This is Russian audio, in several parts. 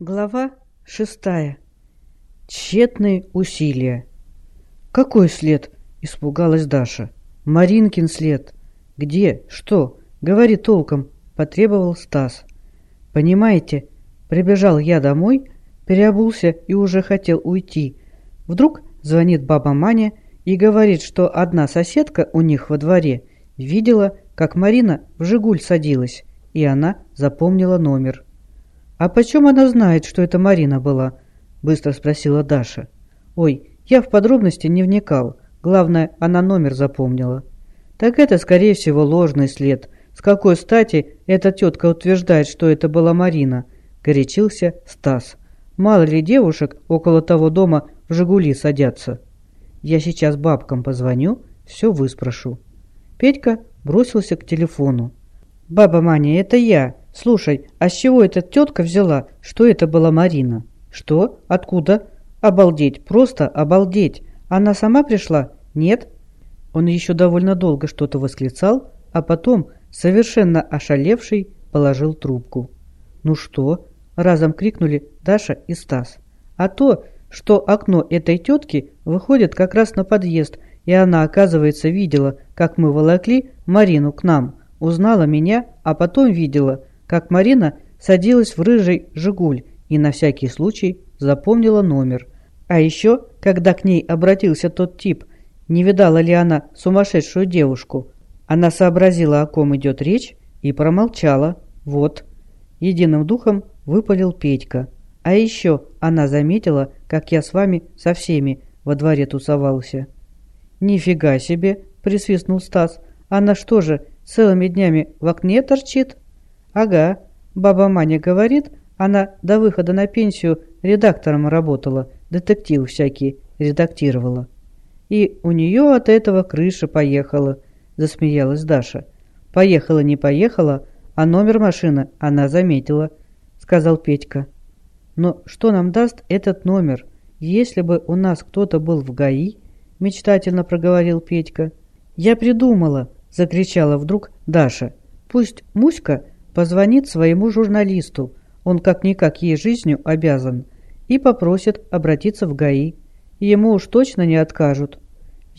Глава шестая. Тщетные усилия. «Какой след?» – испугалась Даша. «Маринкин след». «Где? Что? Говори толком», – потребовал Стас. «Понимаете, прибежал я домой, переобулся и уже хотел уйти. Вдруг звонит баба Маня и говорит, что одна соседка у них во дворе видела, как Марина в «Жигуль» садилась, и она запомнила номер. «А почем она знает, что это Марина была?» – быстро спросила Даша. «Ой, я в подробности не вникал. Главное, она номер запомнила». «Так это, скорее всего, ложный след. С какой стати эта тетка утверждает, что это была Марина?» – горячился Стас. «Мало ли девушек около того дома в «Жигули» садятся». «Я сейчас бабкам позвоню, все выспрошу». Петька бросился к телефону. «Баба Маня, это я. Слушай, а с чего эта тетка взяла, что это была Марина?» «Что? Откуда?» «Обалдеть, просто обалдеть. Она сама пришла? Нет?» Он еще довольно долго что-то восклицал, а потом, совершенно ошалевший, положил трубку. «Ну что?» – разом крикнули Даша и Стас. «А то, что окно этой тетки выходит как раз на подъезд, и она, оказывается, видела, как мы волокли Марину к нам узнала меня, а потом видела, как Марина садилась в рыжий «Жигуль» и на всякий случай запомнила номер. А еще, когда к ней обратился тот тип, не видала ли она сумасшедшую девушку, она сообразила, о ком идет речь, и промолчала. Вот. Единым духом выпалил Петька. А еще она заметила, как я с вами со всеми во дворе тусовался. «Нифига себе!» – присвистнул Стас. «Она что же, целыми днями в окне торчит? Ага, баба Маня говорит, она до выхода на пенсию редактором работала, детективы всякие редактировала. И у нее от этого крыша поехала, засмеялась Даша. Поехала, не поехала, а номер машины она заметила, сказал Петька. Но что нам даст этот номер, если бы у нас кто-то был в ГАИ? Мечтательно проговорил Петька. Я придумала, – закричала вдруг Даша. «Пусть Муська позвонит своему журналисту, он как-никак ей жизнью обязан, и попросит обратиться в ГАИ. Ему уж точно не откажут».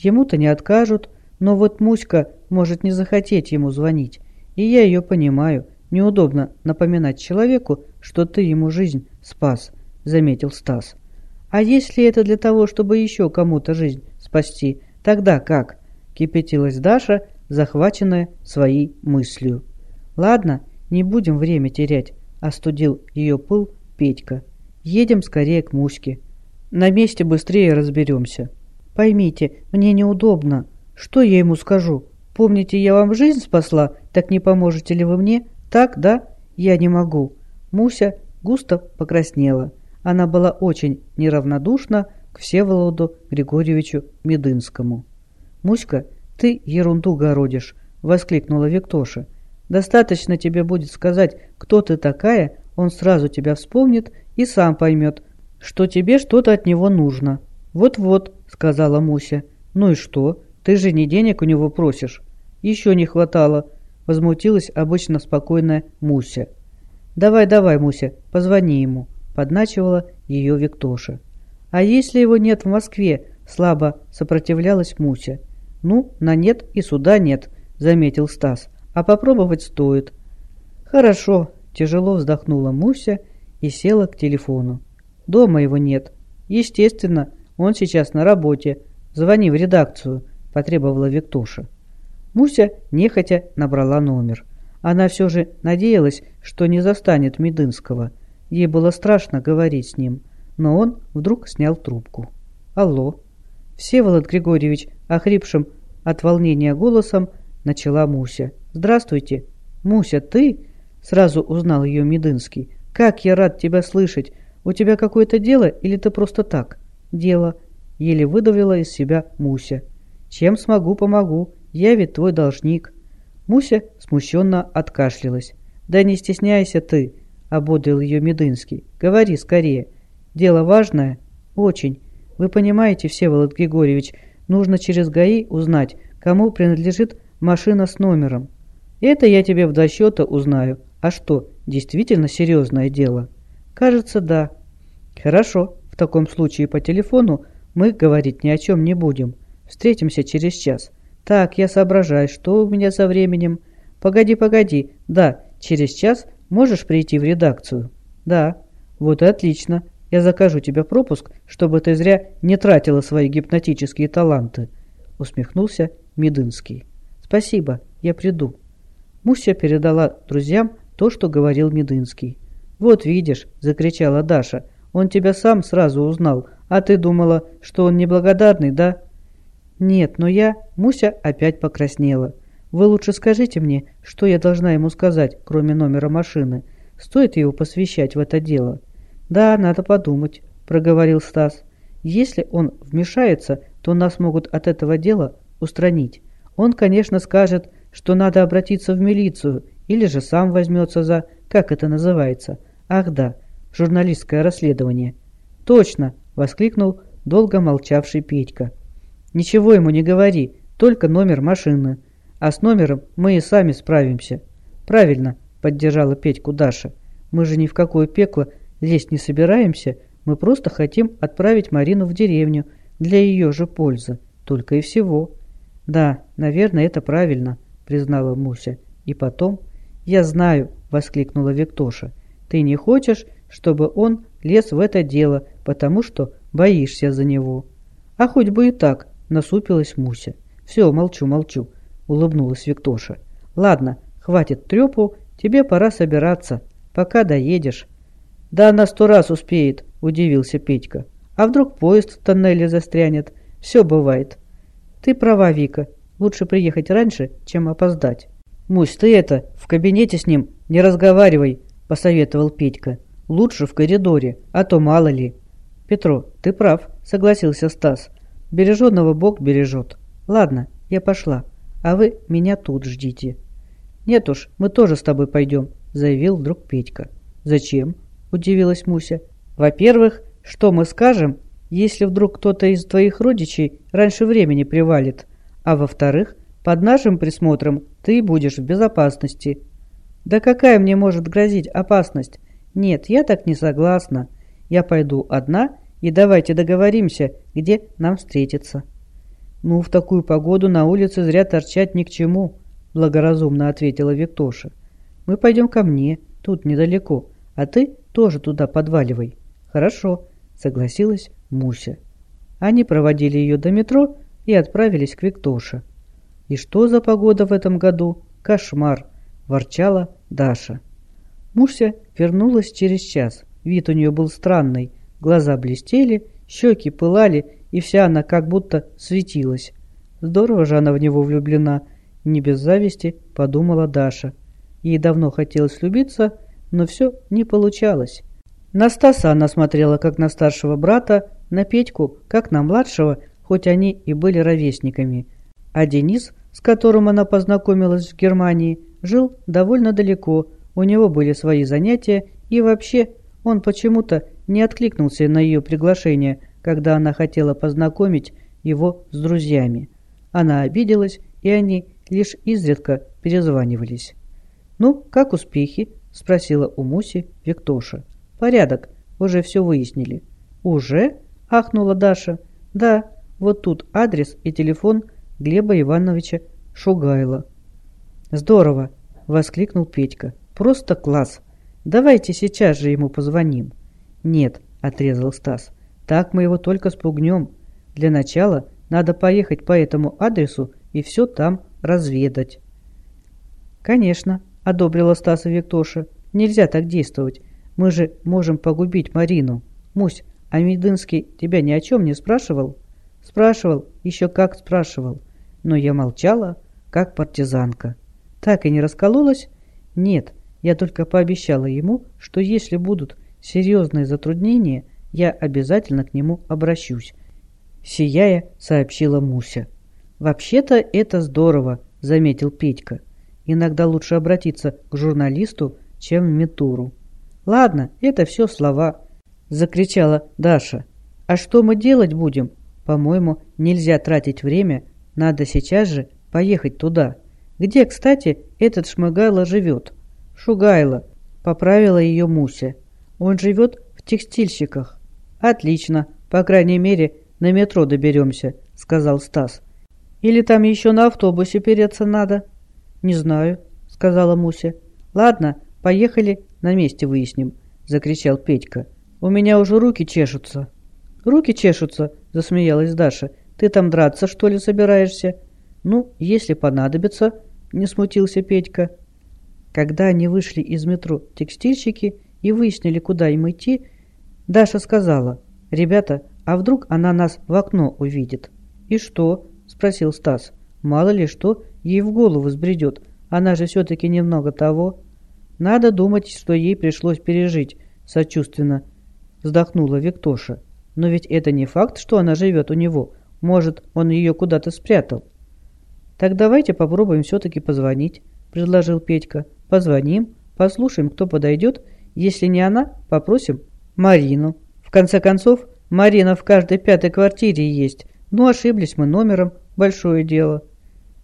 Ему-то не откажут, но вот Муська может не захотеть ему звонить, и я ее понимаю. Неудобно напоминать человеку, что ты ему жизнь спас, заметил Стас. А если это для того, чтобы еще кому-то жизнь спасти, тогда как? Кипятилась Даша, захваченная своей мыслью. «Ладно, не будем время терять», – остудил ее пыл Петька. «Едем скорее к Муське. На месте быстрее разберемся. Поймите, мне неудобно. Что я ему скажу? Помните, я вам жизнь спасла, так не поможете ли вы мне? Так, да? Я не могу». Муся густо покраснела. Она была очень неравнодушна к Всеволоду Григорьевичу Медынскому. Муська «Ты ерунду городишь!» — воскликнула Виктоша. «Достаточно тебе будет сказать, кто ты такая, он сразу тебя вспомнит и сам поймет, что тебе что-то от него нужно». «Вот-вот», — сказала Муся. «Ну и что? Ты же не денег у него просишь». «Еще не хватало», — возмутилась обычно спокойная Муся. «Давай-давай, Муся, позвони ему», — подначивала ее Виктоша. «А если его нет в Москве?» — слабо сопротивлялась Муся. «Ну, на нет и суда нет», — заметил Стас. «А попробовать стоит». «Хорошо», — тяжело вздохнула Муся и села к телефону. «Дома его нет. Естественно, он сейчас на работе. Звони в редакцию», — потребовала Виктоша. Муся нехотя набрала номер. Она все же надеялась, что не застанет Медынского. Ей было страшно говорить с ним, но он вдруг снял трубку. «Алло?» «Всеволод Григорьевич», охрипшим от волнения голосом, начала Муся. «Здравствуйте». «Муся, ты?» — сразу узнал ее Медынский. «Как я рад тебя слышать! У тебя какое-то дело или ты просто так?» «Дело», — еле выдавила из себя Муся. «Чем смогу, помогу. Я ведь твой должник». Муся смущенно откашлялась. «Да не стесняйся ты», — ободрил ее Медынский. «Говори скорее. Дело важное?» «Очень. Вы понимаете, Всеволод Григорьевич, нужно через ГАИ узнать, кому принадлежит машина с номером. Это я тебе в два узнаю. А что, действительно серьезное дело? Кажется, да. Хорошо, в таком случае по телефону мы говорить ни о чем не будем. Встретимся через час. Так, я соображаю, что у меня за временем. Погоди, погоди. Да, через час можешь прийти в редакцию? Да. Вот и отлично. Я закажу тебе пропуск, чтобы ты зря не тратила свои гипнотические таланты. Усмехнулся Медынский. Спасибо, я приду. Муся передала друзьям то, что говорил Медынский. «Вот видишь», — закричала Даша, — «он тебя сам сразу узнал, а ты думала, что он неблагодарный, да?» «Нет, но я...» — Муся опять покраснела. «Вы лучше скажите мне, что я должна ему сказать, кроме номера машины. Стоит его посвящать в это дело?» «Да, надо подумать», — проговорил Стас. «Если он вмешается, то нас могут от этого дела устранить. Он, конечно, скажет, что надо обратиться в милицию, или же сам возьмется за, как это называется. Ах да, журналистское расследование. Точно, воскликнул долго молчавший Петька. Ничего ему не говори, только номер машины. А с номером мы и сами справимся. Правильно, поддержала Петьку Даша. Мы же ни в какое пекло лезть не собираемся, мы просто хотим отправить Марину в деревню для ее же пользы, только и всего. Да, наверное, это правильно, признала Муся. И потом... «Я знаю», — воскликнула Виктоша. «Ты не хочешь, чтобы он лез в это дело, потому что боишься за него». «А хоть бы и так», — насупилась Муся. «Все, молчу, молчу», — улыбнулась Виктоша. «Ладно, хватит трепу, тебе пора собираться, пока доедешь». «Да она сто раз успеет», — удивился Петька. «А вдруг поезд в тоннеле застрянет? Все бывает». «Ты права, Вика. Лучше приехать раньше, чем опоздать». «Мусь, ты это, в кабинете с ним не разговаривай», – посоветовал Петька. «Лучше в коридоре, а то мало ли». «Петро, ты прав», – согласился Стас. «Береженного Бог бережет. Ладно, я пошла, а вы меня тут ждите». «Нет уж, мы тоже с тобой пойдем», – заявил вдруг Петька. «Зачем?» – удивилась Муся. «Во-первых, что мы скажем, если вдруг кто-то из твоих родичей раньше времени привалит? А во-вторых, под нашим присмотром ты будешь в безопасности». «Да какая мне может грозить опасность? Нет, я так не согласна. Я пойду одна, и давайте договоримся, где нам встретиться». «Ну, в такую погоду на улице зря торчать ни к чему», – благоразумно ответила Виктоша. «Мы пойдем ко мне, тут недалеко, а ты тоже туда подваливай». «Хорошо», – согласилась Муся. Они проводили ее до метро и отправились к Виктоше. «И что за погода в этом году? Кошмар!» – ворчала Даша. Муся вернулась через час. Вид у нее был странный. Глаза блестели, щеки пылали, и вся она как будто светилась. Здорово же она в него влюблена. Не без зависти, подумала Даша. Ей давно хотелось влюбиться, но все не получалось. На Стаса она смотрела как на старшего брата, на Петьку как на младшего, хоть они и были ровесниками. А Денис с которым она познакомилась в Германии, жил довольно далеко, у него были свои занятия, и вообще он почему-то не откликнулся на ее приглашение, когда она хотела познакомить его с друзьями. Она обиделась, и они лишь изредка перезванивались. «Ну, как успехи?» – спросила у Муси Виктоша. «Порядок, уже все выяснили». «Уже?» – ахнула Даша. «Да, вот тут адрес и телефон – Глеба Ивановича Шугайла. «Здорово!» – воскликнул Петька. «Просто класс! Давайте сейчас же ему позвоним». «Нет», – отрезал Стас. «Так мы его только спугнем. Для начала надо поехать по этому адресу и все там разведать». «Конечно», – одобрила Стаса Виктоша. «Нельзя так действовать. Мы же можем погубить Марину. Мусь, а Медынский тебя ни о чем не спрашивал?» «Спрашивал, еще как спрашивал но я молчала, как партизанка. Так и не раскололась? Нет, я только пообещала ему, что если будут серьезные затруднения, я обязательно к нему обращусь. Сияя, сообщила Муся. «Вообще-то это здорово», — заметил Петька. «Иногда лучше обратиться к журналисту, чем в Метуру». «Ладно, это все слова», — закричала Даша. «А что мы делать будем? По-моему, нельзя тратить время надо сейчас же поехать туда. Где, кстати, этот Шмыгайло живет? Шугайло, поправила ее Муся. Он живет в текстильщиках. Отлично, по крайней мере, на метро доберемся, сказал Стас. Или там еще на автобусе переться надо? Не знаю, сказала Муся. Ладно, поехали, на месте выясним, закричал Петька. У меня уже руки чешутся. Руки чешутся, засмеялась Даша. Ты там драться, что ли, собираешься? Ну, если понадобится, не смутился Петька. Когда они вышли из метро текстильщики и выяснили, куда им идти, Даша сказала, «Ребята, а вдруг она нас в окно увидит?» «И что?» – спросил Стас. «Мало ли что ей в голову сбредет. Она же все-таки немного того». «Надо думать, что ей пришлось пережить», – сочувственно вздохнула Виктоша. «Но ведь это не факт, что она живет у него. Может, он ее куда-то спрятал». «Так давайте попробуем все-таки позвонить», – предложил Петька. «Позвоним, послушаем, кто подойдет. Если не она, попросим Марину. В конце концов, Марина в каждой пятой квартире есть. Ну, ошиблись мы номером, большое дело».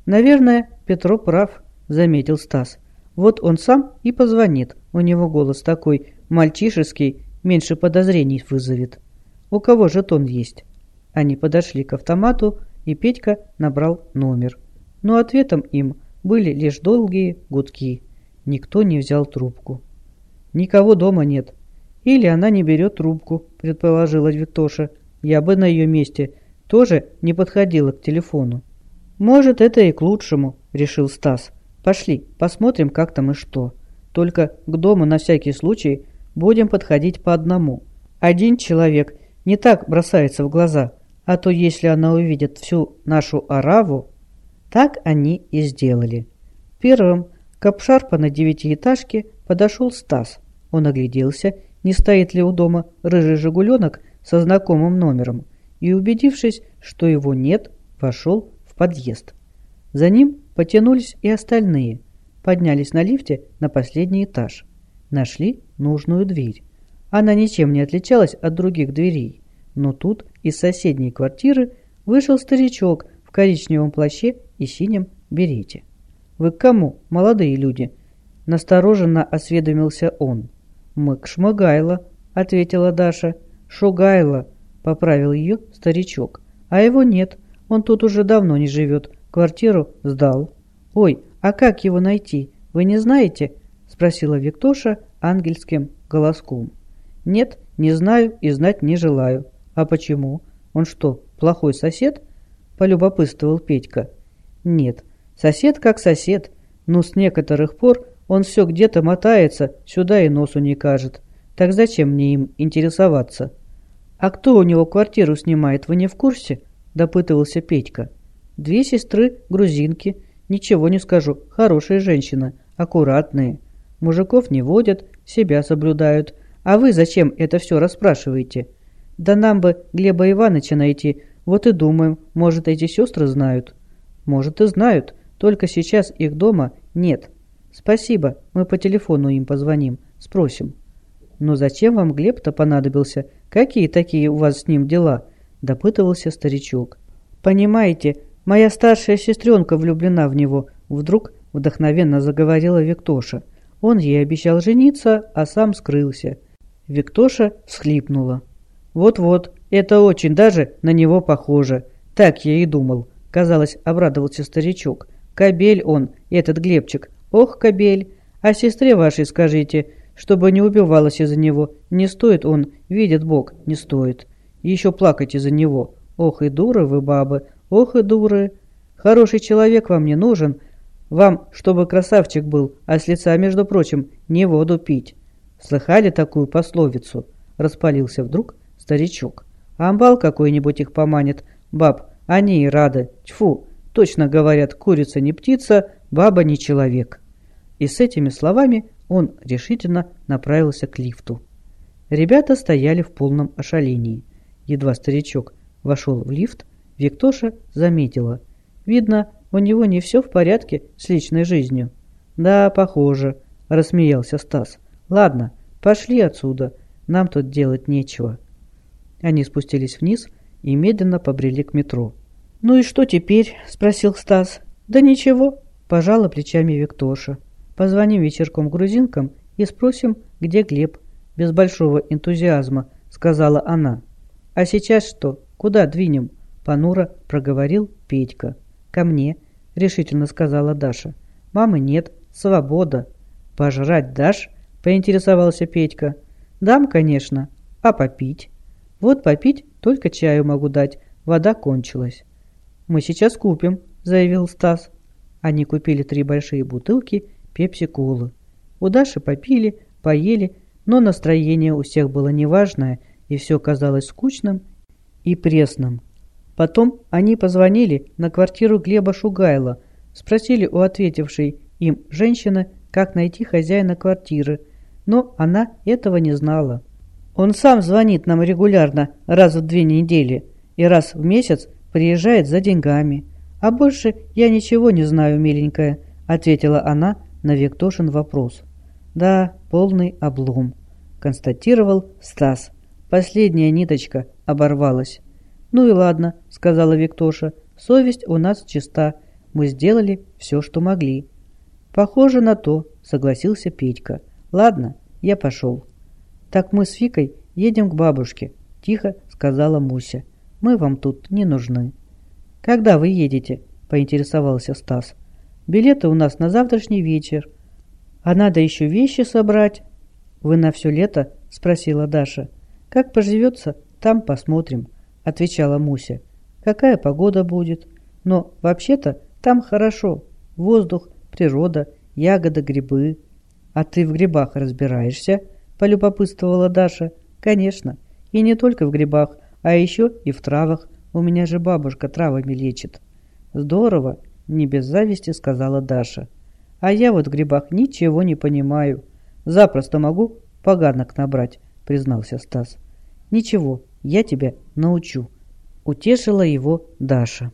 «Наверное, Петро прав», – заметил Стас. «Вот он сам и позвонит. У него голос такой мальчишеский, меньше подозрений вызовет. У кого жетон есть?» Они подошли к автомату, и Петька набрал номер но ответом им были лишь долгие гудки. Никто не взял трубку. «Никого дома нет. Или она не берет трубку», – предположила Виктоша. «Я бы на ее месте тоже не подходила к телефону». «Может, это и к лучшему», – решил Стас. «Пошли, посмотрим, как там и что. Только к дому на всякий случай будем подходить по одному. Один человек не так бросается в глаза, а то если она увидит всю нашу ораву, так они и сделали. Первым к обшарпанной девятиэтажке подошел Стас. Он огляделся, не стоит ли у дома рыжий «Жигуленок» со знакомым номером, и, убедившись, что его нет, вошел в подъезд. За ним потянулись и остальные, поднялись на лифте на последний этаж. Нашли нужную дверь. Она ничем не отличалась от других дверей, но тут из соседней квартиры вышел старичок в коричневом плаще и синем берете. «Вы к кому, молодые люди?» Настороженно осведомился он. «Мы к Шмыгайло», — ответила Даша. «Шугайло», — поправил ее старичок. «А его нет, он тут уже давно не живет, квартиру сдал». «Ой, а как его найти, вы не знаете?» — спросила Виктоша ангельским голоском. «Нет, не знаю и знать не желаю». «А почему? Он что, плохой сосед?» — полюбопытствовал Петька. Нет, сосед как сосед, но с некоторых пор он все где-то мотается, сюда и носу не кажет. Так зачем мне им интересоваться? А кто у него квартиру снимает, вы не в курсе? Допытывался Петька. Две сестры, грузинки. Ничего не скажу, хорошие женщины, аккуратные. Мужиков не водят, себя соблюдают. А вы зачем это все расспрашиваете? Да нам бы Глеба Ивановича найти, вот и думаем, может, эти сестры знают. Может и знают, только сейчас их дома нет. Спасибо, мы по телефону им позвоним, спросим. Но зачем вам Глеб-то понадобился? Какие такие у вас с ним дела? Допытывался старичок. Понимаете, моя старшая сестренка влюблена в него. Вдруг вдохновенно заговорила Виктоша. Он ей обещал жениться, а сам скрылся. Виктоша всхлипнула. «Вот-вот, это очень даже на него похоже. Так я и думал. Казалось, обрадовался старичок. «Кобель он, этот Глебчик. Ох, кобель! А сестре вашей скажите, чтобы не убивалась из-за него. Не стоит он, видит Бог, не стоит. Еще плакать из-за него. Ох и дуры вы, бабы, ох и дуры. Хороший человек вам не нужен. Вам, чтобы красавчик был, а с лица, между прочим, не воду пить. Слыхали такую пословицу?» Распалился вдруг старичок. «Амбал какой-нибудь их поманит, баб, они и рады. Тьфу, точно говорят, курица не птица, баба не человек. И с этими словами он решительно направился к лифту. Ребята стояли в полном ошалении. Едва старичок вошел в лифт, Виктоша заметила. Видно, у него не все в порядке с личной жизнью. «Да, похоже», – рассмеялся Стас. «Ладно, пошли отсюда, нам тут делать нечего». Они спустились вниз и медленно побрели к метро. «Ну и что теперь?» – спросил Стас. «Да ничего», – пожала плечами Виктоша. «Позвоним вечерком грузинкам и спросим, где Глеб. без большого энтузиазма сказала она. «А сейчас что? Куда двинем?» Понуро проговорил Петька. «Ко мне», — решительно сказала Даша. «Мамы нет, свобода». «Пожрать дашь?» — поинтересовался Петька. «Дам, конечно. А попить?» «Вот попить только чаю могу дать. Вода кончилась». «Мы сейчас купим», — заявил Стас. Они купили три большие бутылки пепси-колы. У Даши попили, поели, но настроение у всех было неважное, и все казалось скучным и пресным. Потом они позвонили на квартиру Глеба Шугайла, спросили у ответившей им женщины, как найти хозяина квартиры, но она этого не знала. Он сам звонит нам регулярно, раз в две недели, и раз в месяц приезжает за деньгами. А больше я ничего не знаю, миленькая, ответила она на Виктошин вопрос. Да, полный облом, констатировал Стас. Последняя ниточка оборвалась. «Ну и ладно», — сказала Виктоша, — «совесть у нас чиста. Мы сделали все, что могли». «Похоже на то», — согласился Петька. «Ладно, я пошел». «Так мы с Викой едем к бабушке», — тихо сказала Муся. «Мы вам тут не нужны». «Когда вы едете?» — поинтересовался Стас. «Билеты у нас на завтрашний вечер. А надо еще вещи собрать». «Вы на все лето?» — спросила Даша. «Как поживется, там посмотрим», — отвечала Муся. «Какая погода будет? Но вообще-то там хорошо. Воздух, природа, ягоды, грибы». «А ты в грибах разбираешься?» — полюбопытствовала Даша. «Конечно. И не только в грибах, а еще и в травах. У меня же бабушка травами лечит». «Здорово!» — не без зависти сказала Даша. «А я вот в грибах ничего не понимаю. Запросто могу поганок набрать», — признался Стас. «Ничего, я тебя научу», — утешила его Даша.